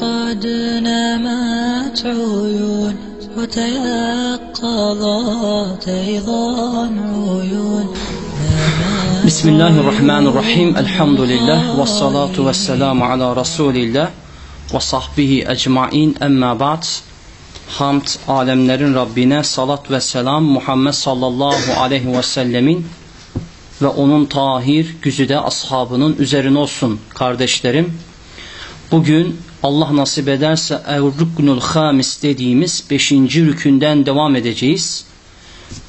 قد نمت عيون وتيقظت أيضا عيون بسم الله الرحمن الرحيم الحمد لله والصلاة والسلام على رسول الله وصحبه ecmain emma ba'd Hamd alemlerin Rabbine salat ve selam Muhammed sallallahu aleyhi ve sellemin ve onun tahir güzide ashabının üzerine olsun kardeşlerim. Bugün Allah nasip ederse Er-Ruknul Hamis dediğimiz 5. rükünden devam edeceğiz.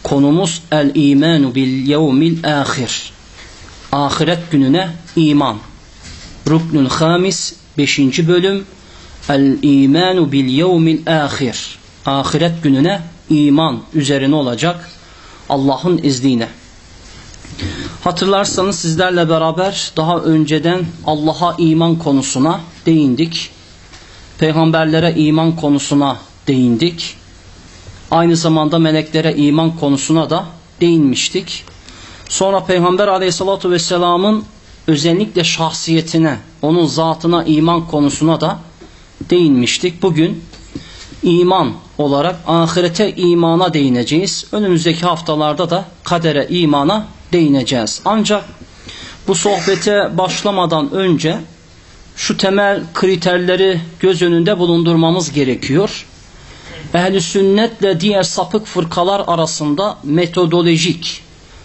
Konumuz El-İmanu bil yevmil ahir. Ahiret gününe iman. Ruknul Hamis 5. bölüm El-İmanu bil yevmil ahir. Ahiret gününe iman üzerine olacak Allah'ın izniyle. Hatırlarsanız sizlerle beraber daha önceden Allah'a iman konusuna değindik. Peygamberlere iman konusuna değindik. Aynı zamanda meleklere iman konusuna da değinmiştik. Sonra Peygamber aleyhissalatü vesselamın özellikle şahsiyetine, onun zatına iman konusuna da değinmiştik. Bugün iman olarak ahirete imana değineceğiz. Önümüzdeki haftalarda da kadere imana değineceğiz. Ancak bu sohbete başlamadan önce şu temel kriterleri göz önünde bulundurmamız gerekiyor. Ehli sünnetle diğer sapık fırkalar arasında metodolojik,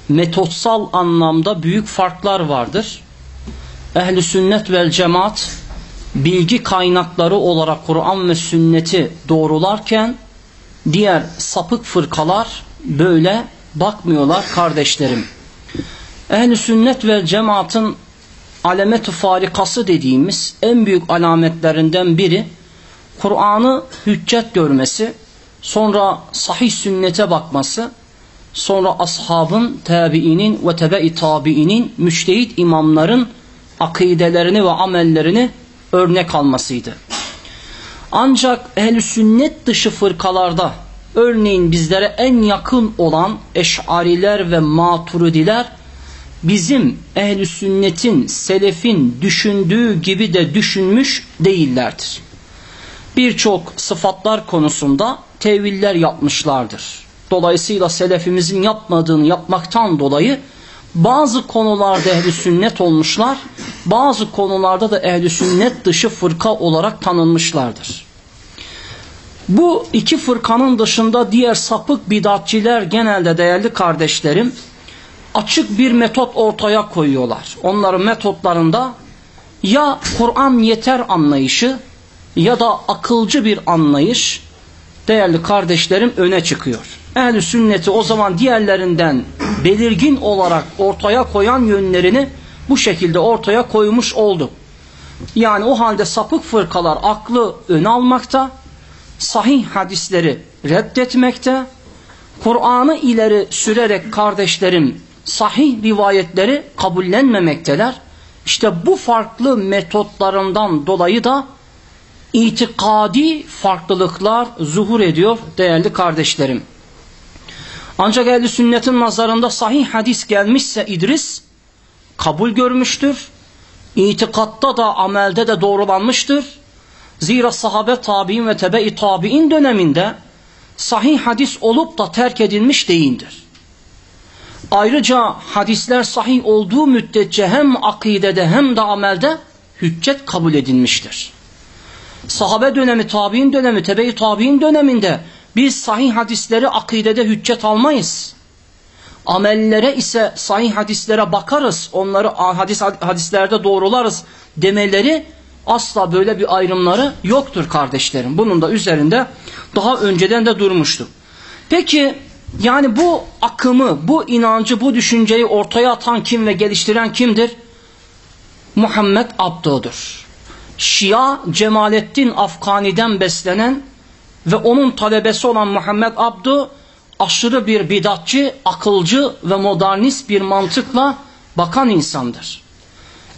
metotsal anlamda büyük farklar vardır. Ehli sünnet vel cemaat bilgi kaynakları olarak Kur'an ve sünneti doğrularken diğer sapık fırkalar böyle bakmıyorlar kardeşlerim. Ehli sünnet ve cemaatın alamet-i farikası dediğimiz en büyük alametlerinden biri Kur'an'ı hüccet görmesi, sonra sahih sünnete bakması, sonra ashabın, tabiinin ve tebe-i tabiinin, müştehit imamların akidelerini ve amellerini örnek almasıydı. Ancak ehl sünnet dışı fırkalarda örneğin bizlere en yakın olan eşariler ve maturidiler bizim ehl sünnetin, selefin düşündüğü gibi de düşünmüş değillerdir. Birçok sıfatlar konusunda teviller yapmışlardır. Dolayısıyla selefimizin yapmadığını yapmaktan dolayı bazı konularda ehli sünnet olmuşlar, bazı konularda da ehli sünnet dışı fırka olarak tanınmışlardır. Bu iki fırkanın dışında diğer sapık bidatçiler genelde değerli kardeşlerim açık bir metot ortaya koyuyorlar. Onların metotlarında ya Kur'an yeter anlayışı ya da akılcı bir anlayış değerli kardeşlerim öne çıkıyor. Ehl-i sünneti o zaman diğerlerinden belirgin olarak ortaya koyan yönlerini bu şekilde ortaya koymuş oldu. Yani o halde sapık fırkalar aklı ön almakta, sahih hadisleri reddetmekte, Kur'an'ı ileri sürerek kardeşlerim sahih rivayetleri kabullenmemekteler. İşte bu farklı metotlarından dolayı da itikadi farklılıklar zuhur ediyor değerli kardeşlerim. Ancak ehli sünnetin nazarında sahih hadis gelmişse İdris kabul görmüştür. İtikatta da amelde de doğrulanmıştır. Zira sahabe tabi'in ve tebe-i tabi'in döneminde sahih hadis olup da terk edilmiş değildir. Ayrıca hadisler sahih olduğu müddetçe hem akidede hem de amelde hüccet kabul edilmiştir. Sahabe dönemi, tabi'in dönemi, tebe-i tabi'in döneminde biz sahih hadisleri akidede hüccet almayız. Amellere ise sahih hadislere bakarız, onları hadis hadislerde doğrularız demeleri asla böyle bir ayrımları yoktur kardeşlerim. Bunun da üzerinde daha önceden de durmuştu. Peki yani bu akımı, bu inancı, bu düşünceyi ortaya atan kim ve geliştiren kimdir? Muhammed Abdu'dur. Şia Cemalettin Afgani'den beslenen ve onun talebesi olan Muhammed Abdu aşırı bir bidatçı, akılcı ve modernist bir mantıkla bakan insandır.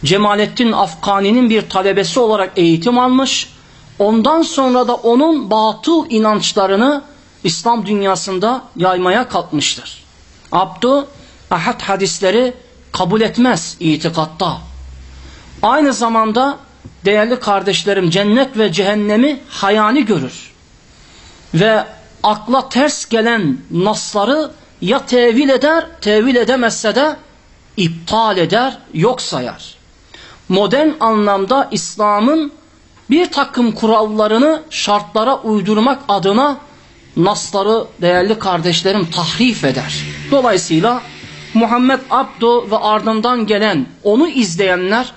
Cemalettin Afgani'nin bir talebesi olarak eğitim almış, ondan sonra da onun batıl inançlarını İslam dünyasında yaymaya kalkmıştır. Abdu ahad hadisleri kabul etmez itikatta. Aynı zamanda değerli kardeşlerim cennet ve cehennemi hayali görür. Ve akla ters gelen nasları ya tevil eder, tevil edemezse de iptal eder, yok sayar. Modern anlamda İslam'ın bir takım kurallarını şartlara uydurmak adına nasları değerli kardeşlerim tahrif eder. Dolayısıyla Muhammed Abdo ve ardından gelen onu izleyenler,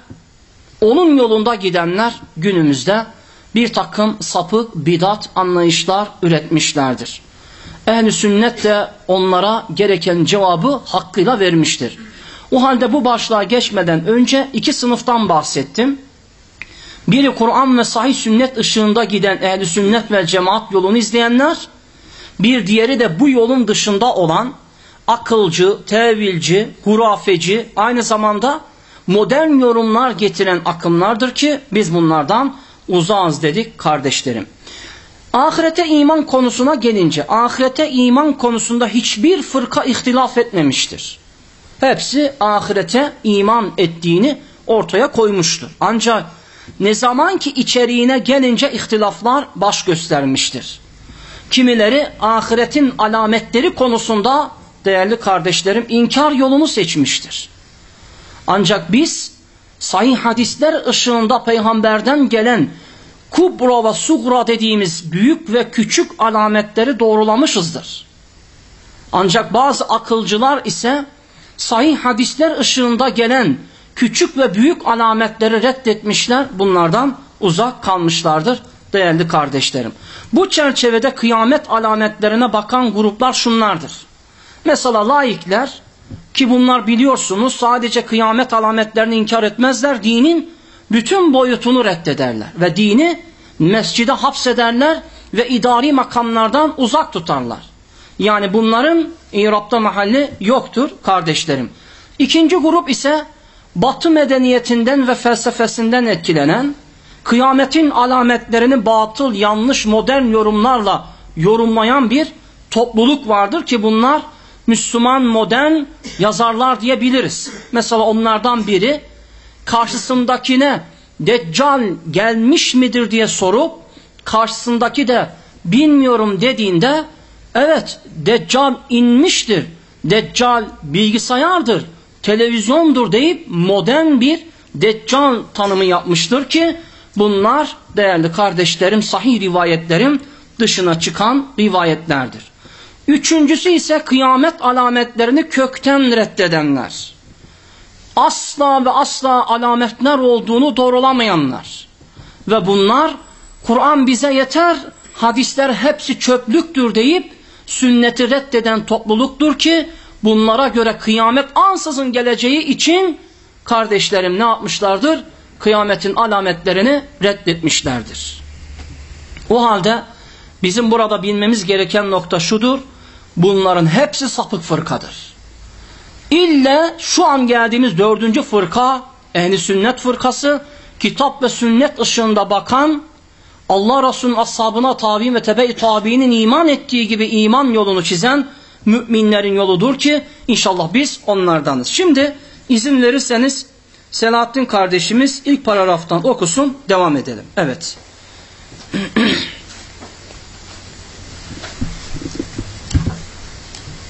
onun yolunda gidenler günümüzde bir takım sapık bidat anlayışlar üretmişlerdir. Ehl-i sünnet de onlara gereken cevabı hakkıyla vermiştir. O halde bu başlığa geçmeden önce iki sınıftan bahsettim. Biri Kur'an ve sahih sünnet ışığında giden ehl sünnet ve cemaat yolunu izleyenler, bir diğeri de bu yolun dışında olan akılcı, tevilci, hurafeci, aynı zamanda modern yorumlar getiren akımlardır ki biz bunlardan uzağız dedik kardeşlerim. Ahirete iman konusuna gelince ahirete iman konusunda hiçbir fırka ihtilaf etmemiştir. Hepsi ahirete iman ettiğini ortaya koymuştur. Ancak ne zaman ki içeriğine gelince ihtilaflar baş göstermiştir. Kimileri ahiretin alametleri konusunda değerli kardeşlerim inkar yolunu seçmiştir. Ancak biz sahih hadisler ışığında peygamberden gelen kubra ve sugra dediğimiz büyük ve küçük alametleri doğrulamışızdır. Ancak bazı akılcılar ise sahih hadisler ışığında gelen küçük ve büyük alametleri reddetmişler, bunlardan uzak kalmışlardır değerli kardeşlerim. Bu çerçevede kıyamet alametlerine bakan gruplar şunlardır. Mesela laikler ki bunlar biliyorsunuz sadece kıyamet alametlerini inkar etmezler, dinin bütün boyutunu reddederler ve dini mescide hapsederler ve idari makamlardan uzak tutarlar. Yani bunların İrab'da mahalli yoktur kardeşlerim. İkinci grup ise Batı medeniyetinden ve felsefesinden etkilenen, kıyametin alametlerini batıl, yanlış, modern yorumlarla yorumlayan bir topluluk vardır ki bunlar Müslüman modern yazarlar diyebiliriz. Mesela onlardan biri karşısındakine Deccal gelmiş midir diye sorup karşısındaki de bilmiyorum dediğinde evet Deccal inmiştir. Deccal bilgisayardır, televizyondur deyip modern bir Deccal tanımı yapmıştır ki bunlar değerli kardeşlerim sahih rivayetlerin dışına çıkan rivayetlerdir. Üçüncüsü ise kıyamet alametlerini kökten reddedenler. Asla ve asla alametler olduğunu doğrulamayanlar. Ve bunlar Kur'an bize yeter, hadisler hepsi çöplüktür deyip sünneti reddeden topluluktur ki bunlara göre kıyamet ansızın geleceği için kardeşlerim ne yapmışlardır? Kıyametin alametlerini reddetmişlerdir. O halde bizim burada bilmemiz gereken nokta şudur. Bunların hepsi sapık fırkadır. İlle şu an geldiğimiz dördüncü fırka, ehli sünnet fırkası, kitap ve sünnet ışığında bakan, Allah Resulü'nün ashabına tabi ve tebe-i tabiinin iman ettiği gibi iman yolunu çizen müminlerin yoludur ki inşallah biz onlardanız. Şimdi izin verirseniz Selahattin kardeşimiz ilk paragraftan okusun devam edelim. Evet.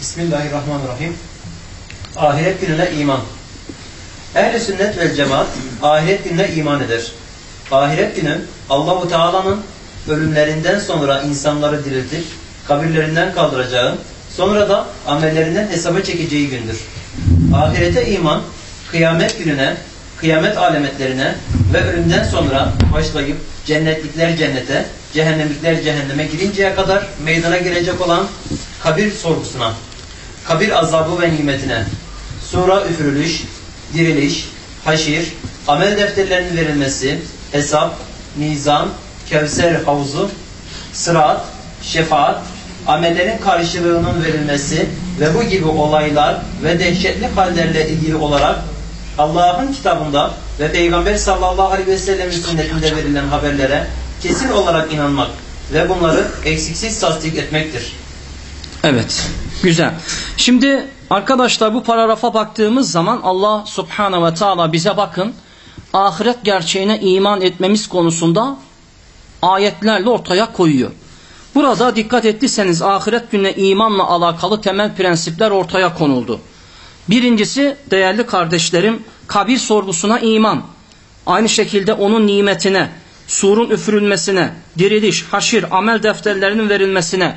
Bismillahirrahmanirrahim. Ahiret gününe iman. Ehl-i sünnet vel cemaat ahiret gününe iman eder. Ahiret günü Allahu Teala'nın ölümlerinden sonra insanları diriltip kabirlerinden kaldıracağı, sonra da amellerinden hesaba çekeceği gündür. Ahirete iman, kıyamet gününe, kıyamet alametlerine ve ölümden sonra başlayıp cennetlikler cennete, cehennemlikler cehenneme girinceye kadar meydana gelecek olan kabir sorgusuna, kabir azabı ve nimetine, sura üfürülüş, diriliş, haşir, amel defterlerinin verilmesi, hesap, mizan, kevser havuzu, sırat, şefaat, amellerin karşılığının verilmesi ve bu gibi olaylar ve dehşetli hallerle ilgili olarak Allah'ın kitabında ve Peygamber sallallahu aleyhi ve sellemin sünnetinde verilen haberlere kesin olarak inanmak ve bunları eksiksiz tasdik etmektir. Evet. Güzel. Şimdi arkadaşlar bu paragrafa baktığımız zaman Allah subhanahu ve taala bize bakın ahiret gerçeğine iman etmemiz konusunda ayetlerle ortaya koyuyor. Burada dikkat ettiyseniz ahiret gününe imanla alakalı temel prensipler ortaya konuldu. Birincisi değerli kardeşlerim kabir sorgusuna iman. Aynı şekilde onun nimetine, surun üfürülmesine, diriliş, haşir, amel defterlerinin verilmesine,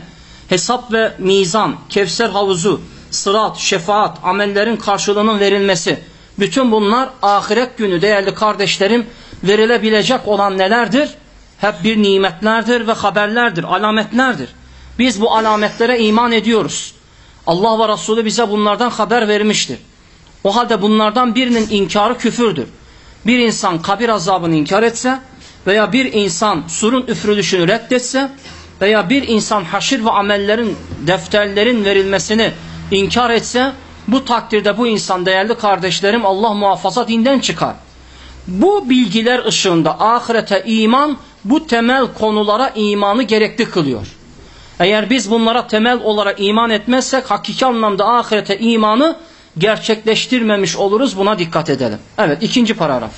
hesap ve mizan, kevser havuzu, sırat, şefaat, amellerin karşılığının verilmesi. Bütün bunlar ahiret günü değerli kardeşlerim verilebilecek olan nelerdir? Hep bir nimetlerdir ve haberlerdir, alametlerdir. Biz bu alametlere iman ediyoruz. Allah ve Resulü bize bunlardan haber vermiştir. O halde bunlardan birinin inkarı küfürdür. Bir insan kabir azabını inkar etse veya bir insan surun üfürülüşünü reddetse veya bir insan haşir ve amellerin, defterlerin verilmesini inkar etse bu takdirde bu insan değerli kardeşlerim Allah muhafaza dinden çıkar. Bu bilgiler ışığında ahirete iman bu temel konulara imanı gerekli kılıyor. Eğer biz bunlara temel olarak iman etmezsek hakiki anlamda ahirete imanı gerçekleştirmemiş oluruz. Buna dikkat edelim. Evet ikinci paragraf.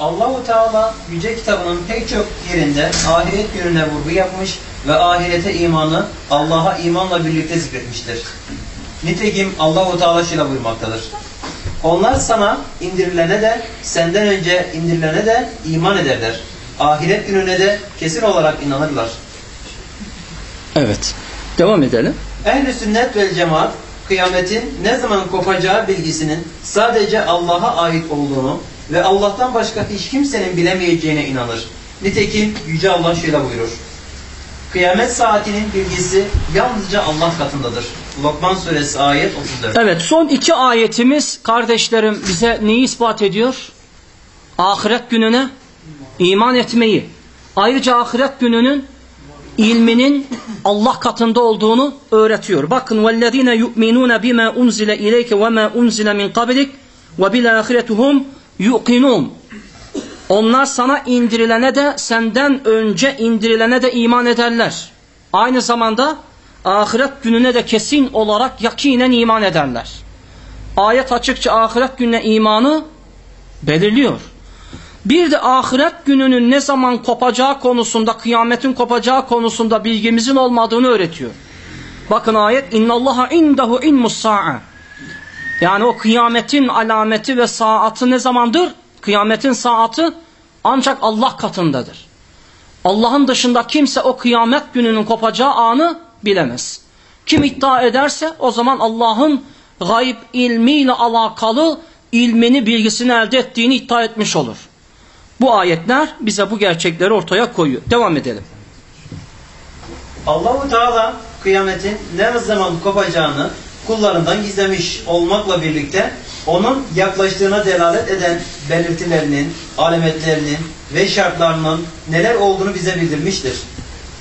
Allahu Teala yüce kitabının pek çok yerinde ahiret gününe vurgu yapmış ve ahirete imanı Allah'a imanla birlikte zikretmiştir. Nitekim Allahu Teala şöyle buyurmaktadır. Onlar sana indirilene de senden önce indirilene de iman ederler. Ahiret gününe de kesin olarak inanırlar. Evet. Devam edelim. Ehl-i sünnet vel cemaat kıyametin ne zaman kopacağı bilgisinin sadece Allah'a ait olduğunu ve Allah'tan başka hiç kimsenin bilemeyeceğine inanır. Nitekim Yüce Allah şöyle buyurur. Kıyamet saatinin bilgisi yalnızca Allah katındadır. Lokman suresi ayet 34. Evet son iki ayetimiz kardeşlerim bize neyi ispat ediyor? Ahiret gününe iman etmeyi. Ayrıca ahiret gününün ilminin Allah katında olduğunu öğretiyor. Bakın vellezine yu'minun bima unzile ileyke ve ma unzile min qablik ve bil ahiretuhum yuqinun. Onlar sana indirilene de senden önce indirilene de iman ederler. Aynı zamanda ahiret gününe de kesin olarak yakinen iman ederler. Ayet açıkça ahiret gününe imanı belirliyor. Bir de ahiret gününün ne zaman kopacağı konusunda, kıyametin kopacağı konusunda bilgimizin olmadığını öğretiyor. Bakın ayet innallaha indahu ilmus sa'a. Yani o kıyametin alameti ve saati ne zamandır? Kıyametin saati ancak Allah katındadır. Allah'ın dışında kimse o kıyamet gününün kopacağı anı bilemez. Kim iddia ederse o zaman Allah'ın gayb ilmiyle alakalı ilmini, bilgisini elde ettiğini iddia etmiş olur. Bu ayetler bize bu gerçekleri ortaya koyuyor. Devam edelim. Allahu Teala kıyametin ne zaman kopacağını kullarından gizlemiş olmakla birlikte onun yaklaştığına delalet eden belirtilerinin, alametlerinin ve şartlarının neler olduğunu bize bildirmiştir.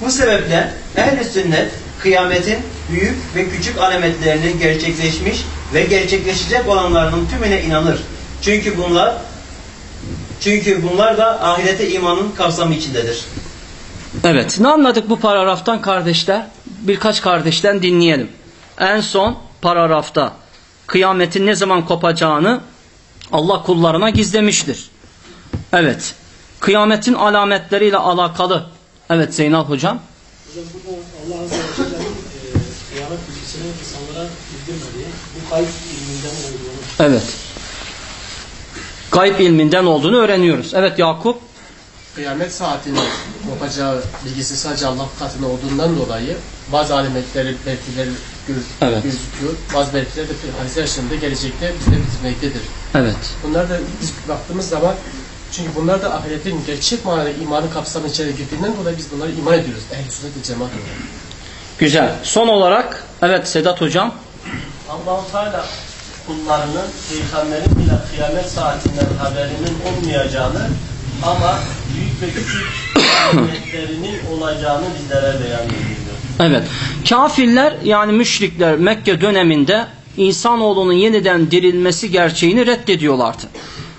Bu sebeple ehl sünnet kıyametin büyük ve küçük alametlerinin gerçekleşmiş ve gerçekleşecek olanlarının tümüne inanır. Çünkü bunlar çünkü bunlar da ahirete imanın kapsamı içindedir. Evet, ne anladık bu paragraftan kardeşler? Birkaç kardeşten dinleyelim. En son paragrafta kıyametin ne zaman kopacağını Allah kullarına gizlemiştir. Evet, kıyametin alametleriyle alakalı. Evet Zeynal Hocam. Hocam burada Allah Azze ve Celle'nin e, kıyamet bilgisini insanlara bildirmediği bu kayıp ilminden olduğunu Evet. Gayb ilminden olduğunu öğreniyoruz. Evet Yakup. Kıyamet saatinin kopacağı bilgisi sadece Allah katında olduğundan dolayı bazı alametleri, belirtileri göz, Evet. gözüküyor. Bazı belirtiler de hadisler yaşamında gelecekte bize bitirmektedir. Evet. Bunlar da biz baktığımız zaman çünkü bunlar da ahiretin gerçek manada imanı kapsamı içeri girdiğinden dolayı biz bunlara iman ediyoruz. Ehl-i sünnet ve cemaat olarak. Güzel. Son olarak evet Sedat Hocam. Allah-u Teala kullarının peygamberin bile kıyamet saatinden haberinin olmayacağını ama büyük ve küçük ayetlerinin olacağını bizlere beyan ediyor. Evet. Kafirler yani müşrikler Mekke döneminde insanoğlunun yeniden dirilmesi gerçeğini reddediyorlardı.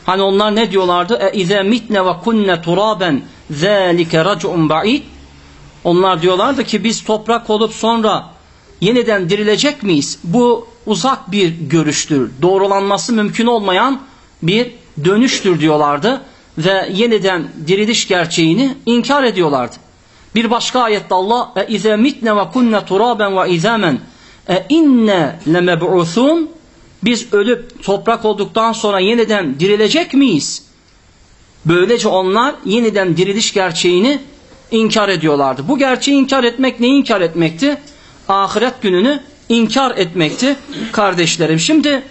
Hani onlar ne diyorlardı? E ize mitne ve kunne turaben zalike rac'un ba'id. Onlar diyorlardı ki biz toprak olup sonra yeniden dirilecek miyiz? Bu uzak bir görüştür. Doğrulanması mümkün olmayan bir dönüştür diyorlardı. ve yeniden diriliş gerçeğini inkar ediyorlardı. Bir başka ayette Allah e ize mitne ve kunne turaben ve izamen e inne lemeb'uthun biz ölüp toprak olduktan sonra yeniden dirilecek miyiz? Böylece onlar yeniden diriliş gerçeğini inkar ediyorlardı. Bu gerçeği inkar etmek neyi inkar etmekti? Ahiret gününü inkar etmekti kardeşlerim. Şimdi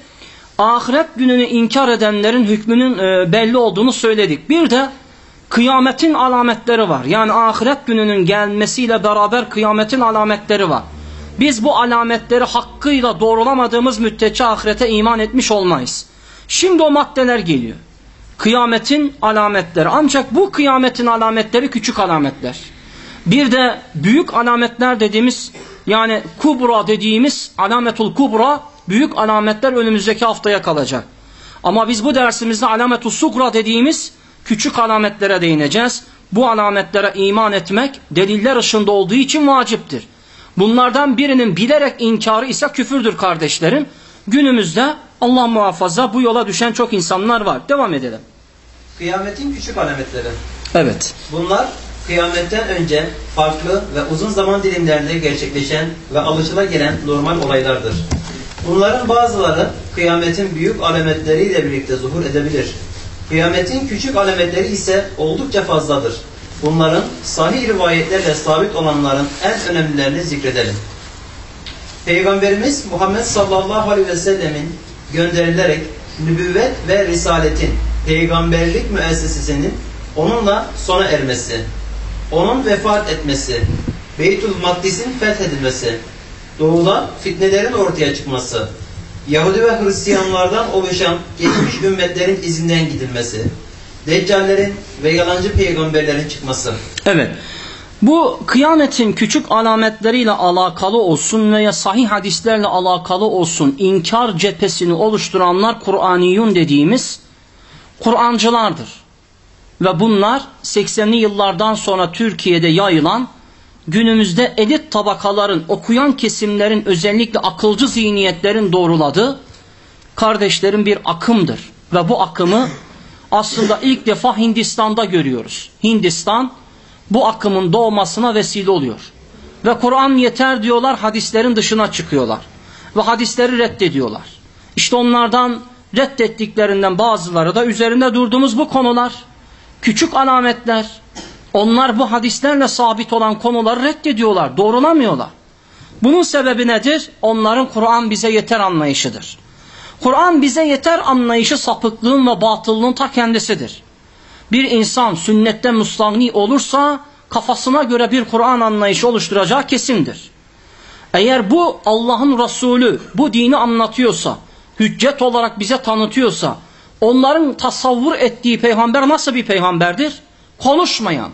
ahiret gününü inkar edenlerin hükmünün e, belli olduğunu söyledik. Bir de kıyametin alametleri var. Yani ahiret gününün gelmesiyle beraber kıyametin alametleri var. Biz bu alametleri hakkıyla doğrulamadığımız müddetçe ahirete iman etmiş olmayız. Şimdi o maddeler geliyor. Kıyametin alametleri. Ancak bu kıyametin alametleri küçük alametler. Bir de büyük alametler dediğimiz yani kubra dediğimiz alametul kubra büyük alametler önümüzdeki haftaya kalacak. Ama biz bu dersimizde alametul sugra dediğimiz küçük alametlere değineceğiz. Bu alametlere iman etmek deliller ışığında olduğu için vaciptir. Bunlardan birinin bilerek inkarı ise küfürdür kardeşlerim. Günümüzde Allah muhafaza bu yola düşen çok insanlar var. Devam edelim. Kıyametin küçük alametleri. Evet. Bunlar kıyametten önce farklı ve uzun zaman dilimlerinde gerçekleşen ve alışılagelen normal olaylardır. Bunların bazıları kıyametin büyük alametleriyle birlikte zuhur edebilir. Kıyametin küçük alametleri ise oldukça fazladır. Bunların sahih rivayetlerle sabit olanların en önemlilerini zikredelim. Peygamberimiz Muhammed sallallahu aleyhi ve sellemin gönderilerek nübüvvet ve risaletin peygamberlik müessesesinin onunla sona ermesi, onun vefat etmesi, Beytül Makdis'in fethedilmesi, doğuda fitnelerin ortaya çıkması, Yahudi ve Hristiyanlardan oluşan geçmiş ümmetlerin izinden gidilmesi, Deccallerin ve yalancı peygamberlerin çıkması. Evet. Bu kıyametin küçük alametleriyle alakalı olsun veya sahih hadislerle alakalı olsun inkar cephesini oluşturanlar Kur'aniyun dediğimiz Kur'ancılardır. Ve bunlar 80'li yıllardan sonra Türkiye'de yayılan günümüzde elit tabakaların, okuyan kesimlerin özellikle akılcı zihniyetlerin doğruladığı kardeşlerin bir akımdır. Ve bu akımı aslında ilk defa Hindistan'da görüyoruz. Hindistan bu akımın doğmasına vesile oluyor. Ve Kur'an yeter diyorlar, hadislerin dışına çıkıyorlar. Ve hadisleri reddediyorlar. İşte onlardan reddettiklerinden bazıları da üzerinde durduğumuz bu konular. Küçük alametler. Onlar bu hadislerle sabit olan konuları reddediyorlar, doğrulamıyorlar. Bunun sebebi nedir? Onların Kur'an bize yeter anlayışıdır. Kur'an bize yeter anlayışı sapıklığın ve batıllığın ta kendisidir. Bir insan sünnette muslagni olursa kafasına göre bir Kur'an anlayışı oluşturacağı kesindir. Eğer bu Allah'ın Resulü bu dini anlatıyorsa, hüccet olarak bize tanıtıyorsa, onların tasavvur ettiği peygamber nasıl bir peygamberdir? Konuşmayan,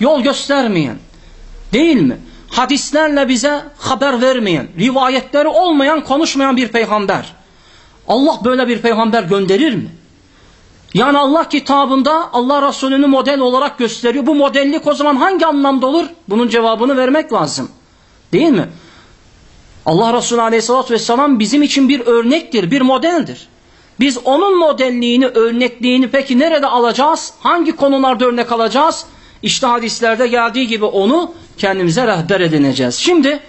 yol göstermeyen, değil mi? Hadislerle bize haber vermeyen, rivayetleri olmayan, konuşmayan bir peygamber. Allah böyle bir peygamber gönderir mi? Yani Allah kitabında Allah Resulü'nü model olarak gösteriyor. Bu modellik o zaman hangi anlamda olur? Bunun cevabını vermek lazım. Değil mi? Allah Resulü Aleyhisselatü Vesselam bizim için bir örnektir, bir modeldir. Biz onun modelliğini, örnekliğini peki nerede alacağız? Hangi konularda örnek alacağız? İşte hadislerde geldiği gibi onu kendimize rehber edineceğiz. Şimdi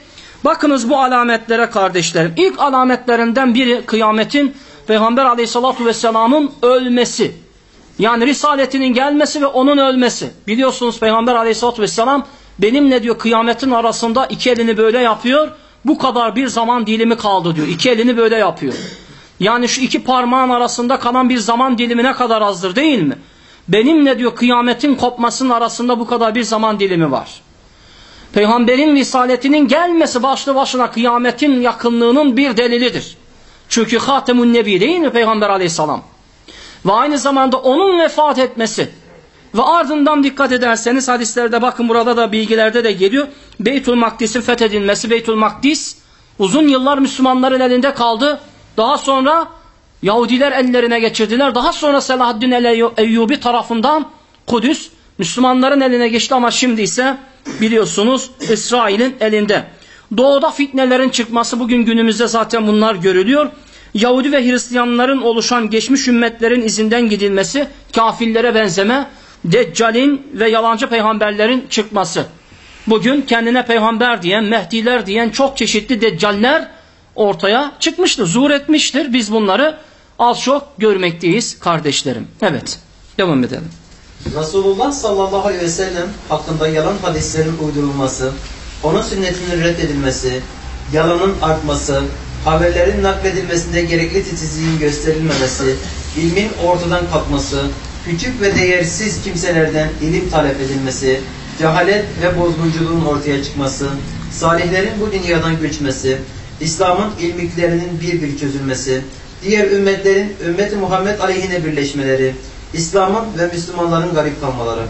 bakınız bu alametlere kardeşlerim. İlk alametlerinden biri kıyametin Peygamber aleyhissalatu vesselamın ölmesi. Yani risaletinin gelmesi ve onun ölmesi. Biliyorsunuz Peygamber aleyhissalatu vesselam benimle diyor kıyametin arasında iki elini böyle yapıyor. Bu kadar bir zaman dilimi kaldı diyor. İki elini böyle yapıyor. Yani şu iki parmağın arasında kalan bir zaman dilimi ne kadar azdır değil mi? Benimle diyor kıyametin kopmasının arasında bu kadar bir zaman dilimi var. Peygamberin risaletinin gelmesi başlı başına kıyametin yakınlığının bir delilidir. Çünkü Hatemun Nebi değil mi Peygamber aleyhisselam? Ve aynı zamanda onun vefat etmesi ve ardından dikkat ederseniz hadislerde bakın burada da bilgilerde de geliyor. Beytül Makdis'in fethedilmesi, Beytül Makdis uzun yıllar Müslümanların elinde kaldı. Daha sonra Yahudiler ellerine geçirdiler. Daha sonra Selahaddin el-Eyyubi tarafından Kudüs Müslümanların eline geçti ama şimdi ise biliyorsunuz İsrail'in elinde. Doğuda fitnelerin çıkması bugün günümüzde zaten bunlar görülüyor. Yahudi ve Hristiyanların oluşan geçmiş ümmetlerin izinden gidilmesi, kafirlere benzeme, Deccal'in ve yalancı peygamberlerin çıkması. Bugün kendine peygamber diyen, Mehdiler diyen çok çeşitli deccaller ortaya çıkmıştır, zuhur etmiştir. Biz bunları az çok görmekteyiz kardeşlerim. Evet, devam edelim. Resulullah sallallahu aleyhi ve sellem hakkında yalan hadislerin uydurulması, onun sünnetinin reddedilmesi, yalanın artması, haberlerin nakledilmesinde gerekli titizliğin gösterilmemesi, ilmin ortadan kalkması, küçük ve değersiz kimselerden ilim talep edilmesi, cehalet ve bozgunculuğun ortaya çıkması, salihlerin bu dünyadan göçmesi, İslam'ın ilmiklerinin bir bir çözülmesi, diğer ümmetlerin ümmeti Muhammed aleyhine birleşmeleri, İslam'ın ve Müslümanların garip kalmaları,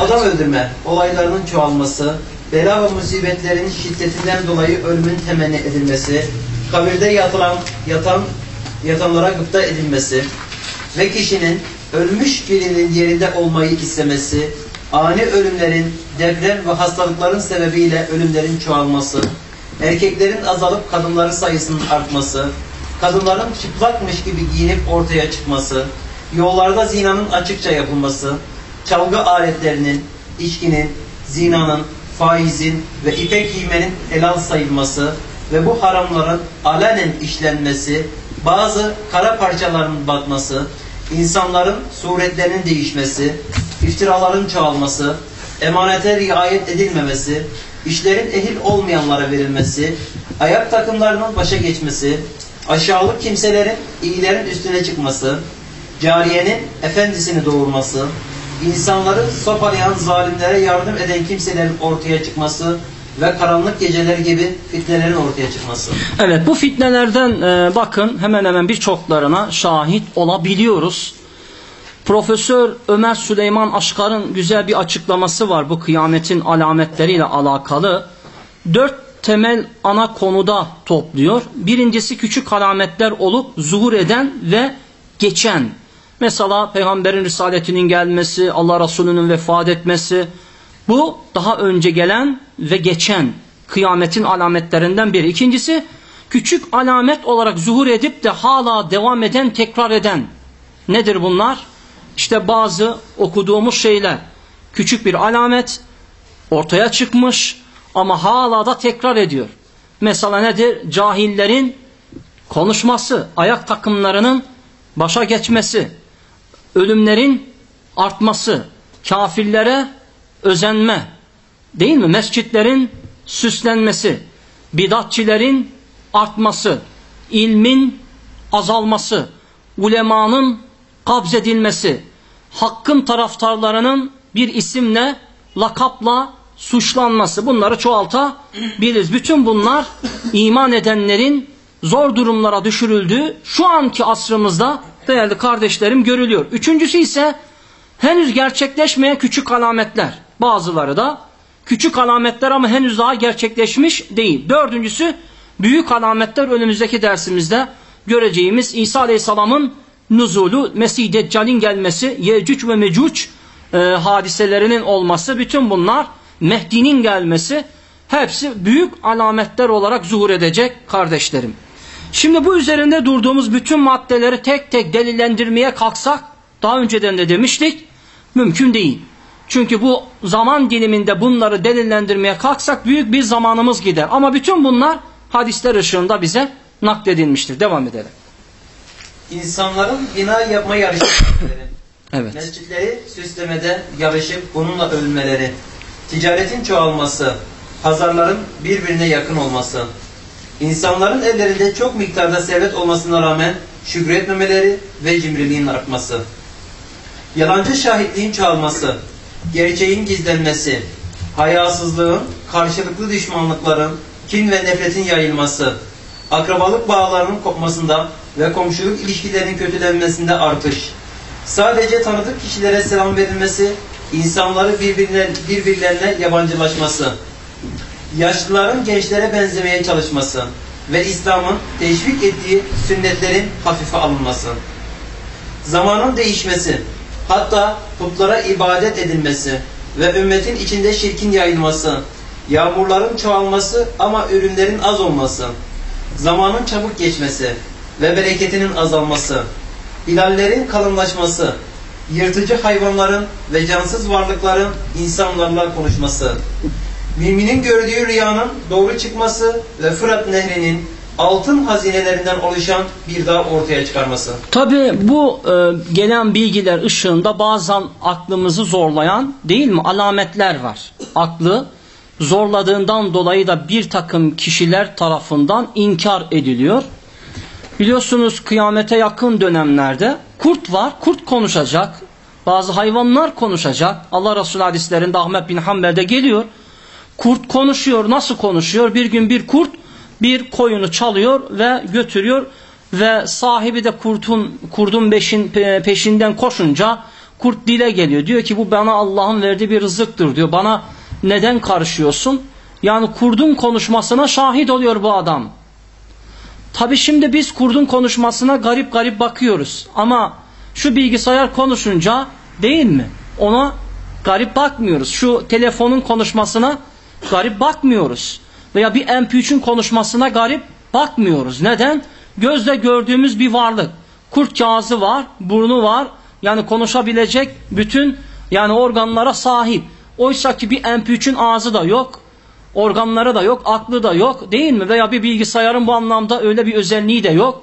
adam öldürme olaylarının çoğalması, bela ve musibetlerin şiddetinden dolayı ölümün temenni edilmesi, kabirde yatılan, yatan, yatanlara gıpta edilmesi ve kişinin ölmüş birinin yerinde olmayı istemesi, ani ölümlerin, deprem ve hastalıkların sebebiyle ölümlerin çoğalması, erkeklerin azalıp kadınların sayısının artması, kadınların çıplakmış gibi giyinip ortaya çıkması, yollarda zinanın açıkça yapılması, çalgı aletlerinin, içkinin, zinanın, faizin ve ipek giymenin helal sayılması ve bu haramların alenen işlenmesi, bazı kara parçaların batması, insanların suretlerinin değişmesi, iftiraların çoğalması, emanete riayet edilmemesi, işlerin ehil olmayanlara verilmesi, ayak takımlarının başa geçmesi, aşağılık kimselerin iyilerin üstüne çıkması, cariyenin efendisini doğurması, insanları sopalayan zalimlere yardım eden kimselerin ortaya çıkması ve karanlık geceler gibi fitnelerin ortaya çıkması. Evet bu fitnelerden e, bakın hemen hemen birçoklarına şahit olabiliyoruz. Profesör Ömer Süleyman Aşkar'ın güzel bir açıklaması var bu kıyametin alametleriyle alakalı. Dört temel ana konuda topluyor. Birincisi küçük alametler olup zuhur eden ve geçen. Mesela peygamberin risaletinin gelmesi, Allah Resulü'nün vefat etmesi. Bu daha önce gelen ve geçen kıyametin alametlerinden biri. İkincisi küçük alamet olarak zuhur edip de hala devam eden, tekrar eden. Nedir bunlar? İşte bazı okuduğumuz şeyler. Küçük bir alamet ortaya çıkmış ama hala da tekrar ediyor. Mesela nedir? Cahillerin konuşması, ayak takımlarının başa geçmesi, ölümlerin artması, kafirlere özenme, değil mi? Mescitlerin süslenmesi, bidatçilerin artması, ilmin azalması, ulemanın kabzedilmesi, hakkın taraftarlarının bir isimle, lakapla suçlanması. Bunları çoğaltabiliriz. Bütün bunlar iman edenlerin zor durumlara düşürüldüğü şu anki asrımızda değerli kardeşlerim görülüyor. Üçüncüsü ise henüz gerçekleşmeyen küçük alametler. Bazıları da küçük alametler ama henüz daha gerçekleşmiş değil. Dördüncüsü büyük alametler önümüzdeki dersimizde göreceğimiz İsa Aleyhisselam'ın nuzulu, Mesih Deccal'in gelmesi, Yecüc ve Mecüc e, hadiselerinin olması, bütün bunlar Mehdi'nin gelmesi hepsi büyük alametler olarak zuhur edecek kardeşlerim. Şimdi bu üzerinde durduğumuz bütün maddeleri tek tek delillendirmeye kalksak, daha önceden de demiştik, mümkün değil. Çünkü bu zaman diliminde bunları delillendirmeye kalksak büyük bir zamanımız gider. Ama bütün bunlar hadisler ışığında bize nakledilmiştir. Devam edelim. İnsanların bina yapma yarışmaları, Evet. mescitleri süslemede yarışıp bununla ölmeleri, ticaretin çoğalması, pazarların birbirine yakın olması, insanların ellerinde çok miktarda servet olmasına rağmen şükretmemeleri ve cimriliğin artması, yalancı şahitliğin çoğalması, gerçeğin gizlenmesi, hayasızlığın, karşılıklı düşmanlıkların, kin ve nefretin yayılması, akrabalık bağlarının kopmasında ve komşuluk ilişkilerinin kötülenmesinde artış, sadece tanıdık kişilere selam verilmesi, insanları birbirine, birbirlerine yabancılaşması, yaşlıların gençlere benzemeye çalışması ve İslam'ın teşvik ettiği sünnetlerin hafife alınması, zamanın değişmesi, hatta putlara ibadet edilmesi ve ümmetin içinde şirkin yayılması, yağmurların çoğalması ama ürünlerin az olması, zamanın çabuk geçmesi, ve bereketinin azalması, hilallerin kalınlaşması, yırtıcı hayvanların ve cansız varlıkların insanlarla konuşması, müminin gördüğü rüyanın doğru çıkması ve Fırat Nehri'nin altın hazinelerinden oluşan bir dağ ortaya çıkarması. Tabi bu e, gelen bilgiler ışığında bazen aklımızı zorlayan değil mi alametler var. Aklı zorladığından dolayı da bir takım kişiler tarafından inkar ediliyor. Biliyorsunuz kıyamete yakın dönemlerde kurt var, kurt konuşacak. Bazı hayvanlar konuşacak. Allah Resulü hadislerinde Ahmet bin Hanbel'de geliyor. Kurt konuşuyor. Nasıl konuşuyor? Bir gün bir kurt bir koyunu çalıyor ve götürüyor ve sahibi de kurtun kurdun beşin, peşinden koşunca kurt dile geliyor. Diyor ki bu bana Allah'ın verdiği bir rızıktır diyor. Bana neden karışıyorsun? Yani kurdun konuşmasına şahit oluyor bu adam. Tabi şimdi biz kurdun konuşmasına garip garip bakıyoruz. Ama şu bilgisayar konuşunca değil mi? Ona garip bakmıyoruz. Şu telefonun konuşmasına garip bakmıyoruz. Veya bir MP3'ün konuşmasına garip bakmıyoruz. Neden? Gözle gördüğümüz bir varlık. Kurt kağızı var, burnu var. Yani konuşabilecek bütün yani organlara sahip. Oysa ki bir MP3'ün ağzı da yok. Organları da yok, aklı da yok değil mi? Veya bir bilgisayarın bu anlamda öyle bir özelliği de yok.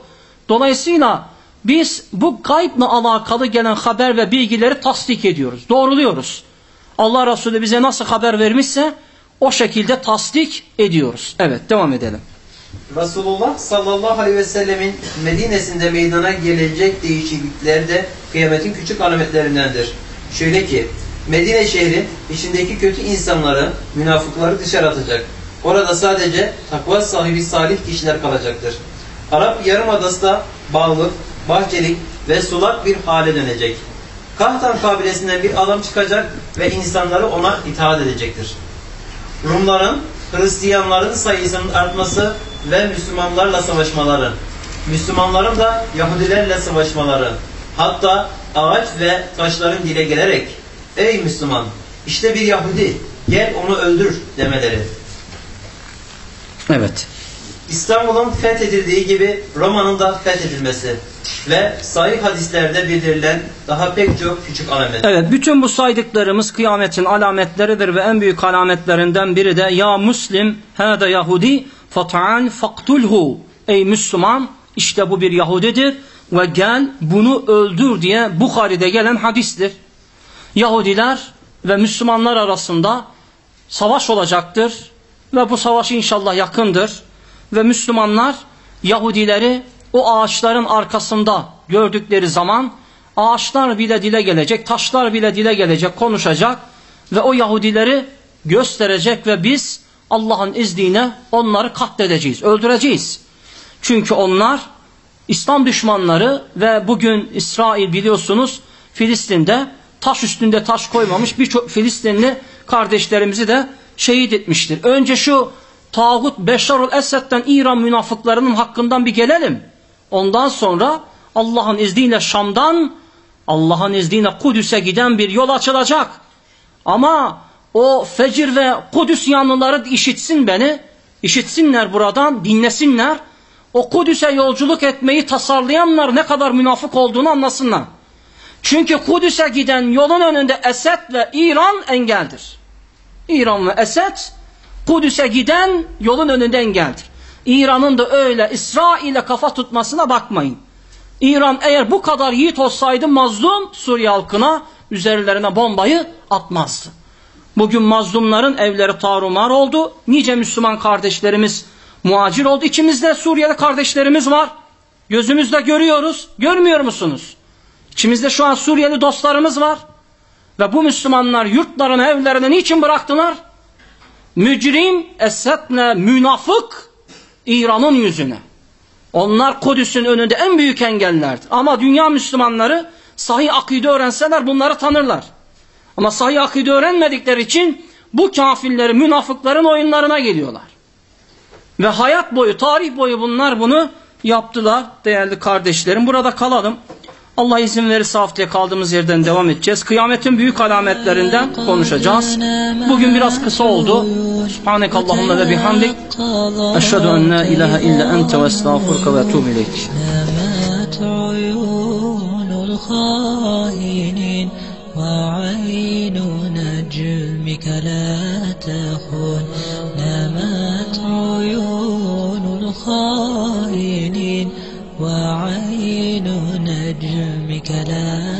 Dolayısıyla biz bu gaybla alakalı gelen haber ve bilgileri tasdik ediyoruz, doğruluyoruz. Allah Resulü bize nasıl haber vermişse o şekilde tasdik ediyoruz. Evet devam edelim. Resulullah sallallahu aleyhi ve sellemin Medine'sinde meydana gelecek değişiklikler de kıyametin küçük alametlerindendir. Şöyle ki Medine şehri içindeki kötü insanları, münafıkları dışarı atacak. Orada sadece takva sahibi salih kişiler kalacaktır. Arap Yarımadası da bağlık, bahçelik ve sulak bir hale dönecek. Kahtan kabilesinden bir adam çıkacak ve insanları ona itaat edecektir. Rumların, Hristiyanların sayısının artması ve Müslümanlarla savaşmaları, Müslümanların da Yahudilerle savaşmaları, hatta ağaç ve taşların dile gelerek Ey Müslüman işte bir Yahudi gel onu öldür demeleri. Evet. İstanbul'un fethedildiği gibi Roma'nın da fethedilmesi ve sahih hadislerde bildirilen daha pek çok küçük alamet. Evet bütün bu saydıklarımız kıyametin alametleridir ve en büyük alametlerinden biri de ya Müslim hâda Yahudi fata'an faktulhu ey Müslüman işte bu bir Yahudidir ve gel bunu öldür diye Bukhari'de gelen hadistir. Yahudiler ve Müslümanlar arasında savaş olacaktır ve bu savaş inşallah yakındır ve Müslümanlar Yahudileri o ağaçların arkasında gördükleri zaman ağaçlar bile dile gelecek, taşlar bile dile gelecek, konuşacak ve o Yahudileri gösterecek ve biz Allah'ın izniyle onları katledeceğiz, öldüreceğiz. Çünkü onlar İslam düşmanları ve bugün İsrail biliyorsunuz Filistin'de taş üstünde taş koymamış birçok Filistinli kardeşlerimizi de şehit etmiştir. Önce şu tağut Beşarul Esed'den İran münafıklarının hakkından bir gelelim. Ondan sonra Allah'ın izniyle Şam'dan Allah'ın izniyle Kudüs'e giden bir yol açılacak. Ama o fecir ve Kudüs yanlıları işitsin beni. işitsinler buradan, dinlesinler. O Kudüs'e yolculuk etmeyi tasarlayanlar ne kadar münafık olduğunu anlasınlar. Çünkü Kudüs'e giden yolun önünde Esed ve İran engeldir. İran ve Esed Kudüs'e giden yolun önünde engeldir. İran'ın da öyle İsrail'e kafa tutmasına bakmayın. İran eğer bu kadar yiğit olsaydı mazlum Suriye halkına üzerlerine bombayı atmazdı. Bugün mazlumların evleri tarumar oldu. Nice Müslüman kardeşlerimiz muacir oldu. İçimizde Suriye'de kardeşlerimiz var. Gözümüzde görüyoruz. Görmüyor musunuz? İçimizde şu an Suriyeli dostlarımız var. Ve bu Müslümanlar yurtlarını, evlerini niçin bıraktılar? Mücrim, esetne, münafık İran'ın yüzüne. Onlar Kudüs'ün önünde en büyük engellerdir. Ama dünya Müslümanları sahih akide öğrenseler bunları tanırlar. Ama sahih akide öğrenmedikleri için bu kafirleri, münafıkların oyunlarına geliyorlar. Ve hayat boyu, tarih boyu bunlar bunu yaptılar değerli kardeşlerim. Burada kalalım. Allah izin verirse haftaya kaldığımız yerden devam edeceğiz. Kıyametin büyük alametlerinden konuşacağız. Bugün biraz kısa oldu. Subhanek Allahümme ve bihamdik. Eşhedü en la ilahe illa ente ve estağfurka ve etûbü ileyk. الخائنين وعين نجمك لا تخون نامت عيون الخائنين وعين